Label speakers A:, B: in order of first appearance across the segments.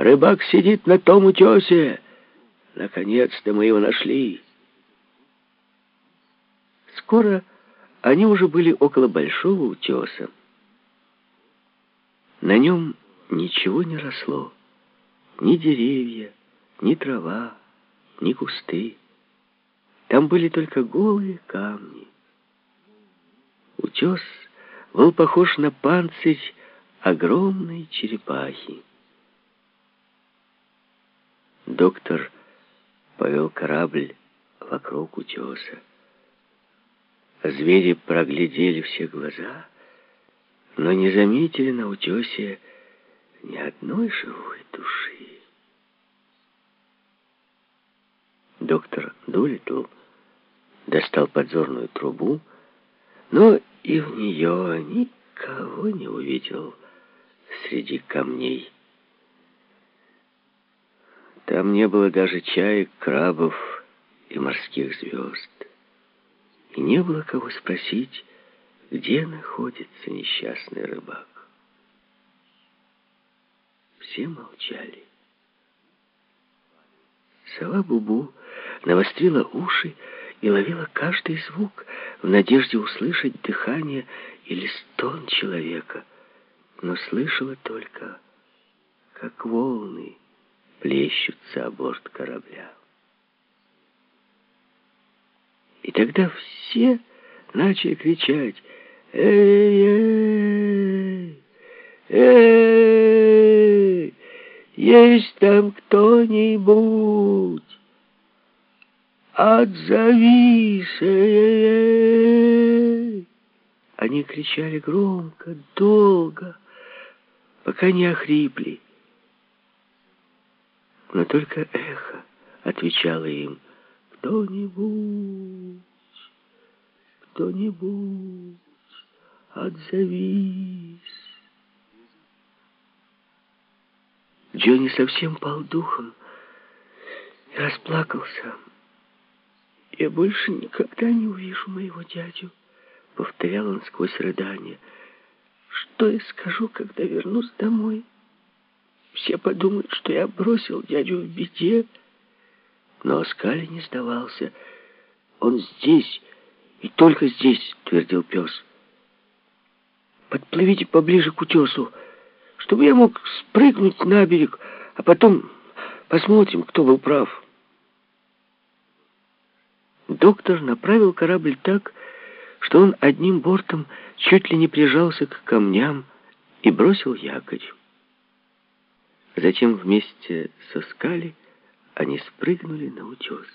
A: Рыбак сидит на том утесе. Наконец-то мы его нашли. Скоро они уже были около большого утеса. На нем ничего не росло. Ни деревья, ни трава, ни кусты. Там были только голые камни. Утес был похож на панцирь огромной черепахи. Доктор повел корабль вокруг утеса. Звери проглядели все глаза, но не заметили на утесе ни одной живой души. Доктор Дулитл достал подзорную трубу, но и в нее никого не увидел среди камней. Там не было даже чаек, крабов и морских звезд. И не было кого спросить, где находится несчастный рыбак. Все молчали. Сова Бубу навострила уши и ловила каждый звук в надежде услышать дыхание или стон человека, но слышала только, как волны плещутся о борт корабля. И тогда все начали кричать «Эй-эй! Эй! Есть там кто-нибудь? Отзовись! Эй-эй!» Они кричали громко, долго, пока не охрипли. Но только эхо отвечало им «Кто-нибудь, кто-нибудь, отзовись!» Джонни совсем пал духом и расплакался. «Я больше никогда не увижу моего дядю», — повторял он сквозь рыдание. «Что я скажу, когда вернусь домой?» Все подумают, что я бросил дядю в беде. Но Оскали не сдавался. Он здесь, и только здесь, твердил пес. Подплывите поближе к утесу, чтобы я мог спрыгнуть на берег, а потом посмотрим, кто был прав. Доктор направил корабль так, что он одним бортом чуть ли не прижался к камням и бросил якорь. Затем вместе со скали они спрыгнули на утес.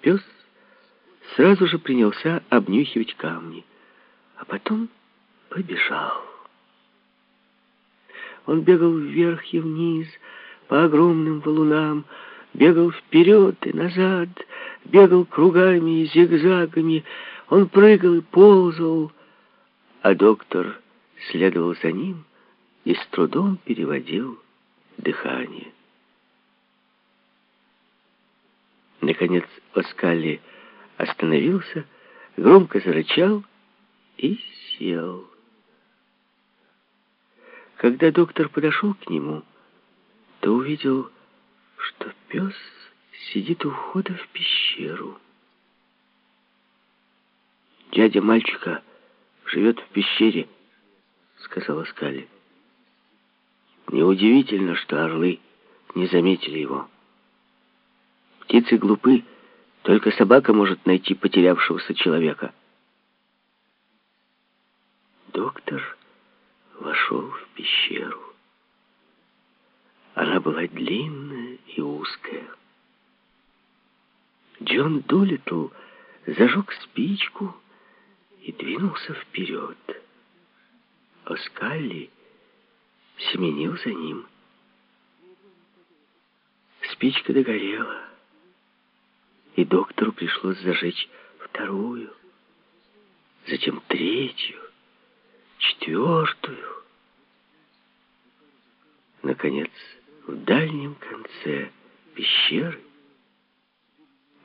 A: Пес сразу же принялся обнюхивать камни, а потом побежал. Он бегал вверх и вниз, по огромным валунам, бегал вперед и назад, бегал кругами и зигзагами, он прыгал и ползал, а доктор следовал за ним, и с трудом переводил дыхание. Наконец Оскали остановился, громко зарычал и сел. Когда доктор подошел к нему, то увидел, что пес сидит у входа в пещеру. «Дядя мальчика живет в пещере», — сказала Скали. Неудивительно, что орлы не заметили его. Птицы глупы, только собака может найти потерявшегося человека. Доктор вошел в пещеру. Она была длинная и узкая. Джон Дулитл зажег спичку и двинулся вперед. Оскалли семенил за ним. Спичка догорела, и доктору пришлось зажечь вторую, затем третью, четвертую. Наконец, в дальнем конце пещеры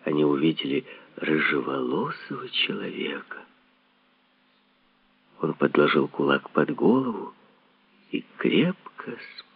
A: они увидели рыжеволосого человека. Он подложил кулак под голову и крепко спал.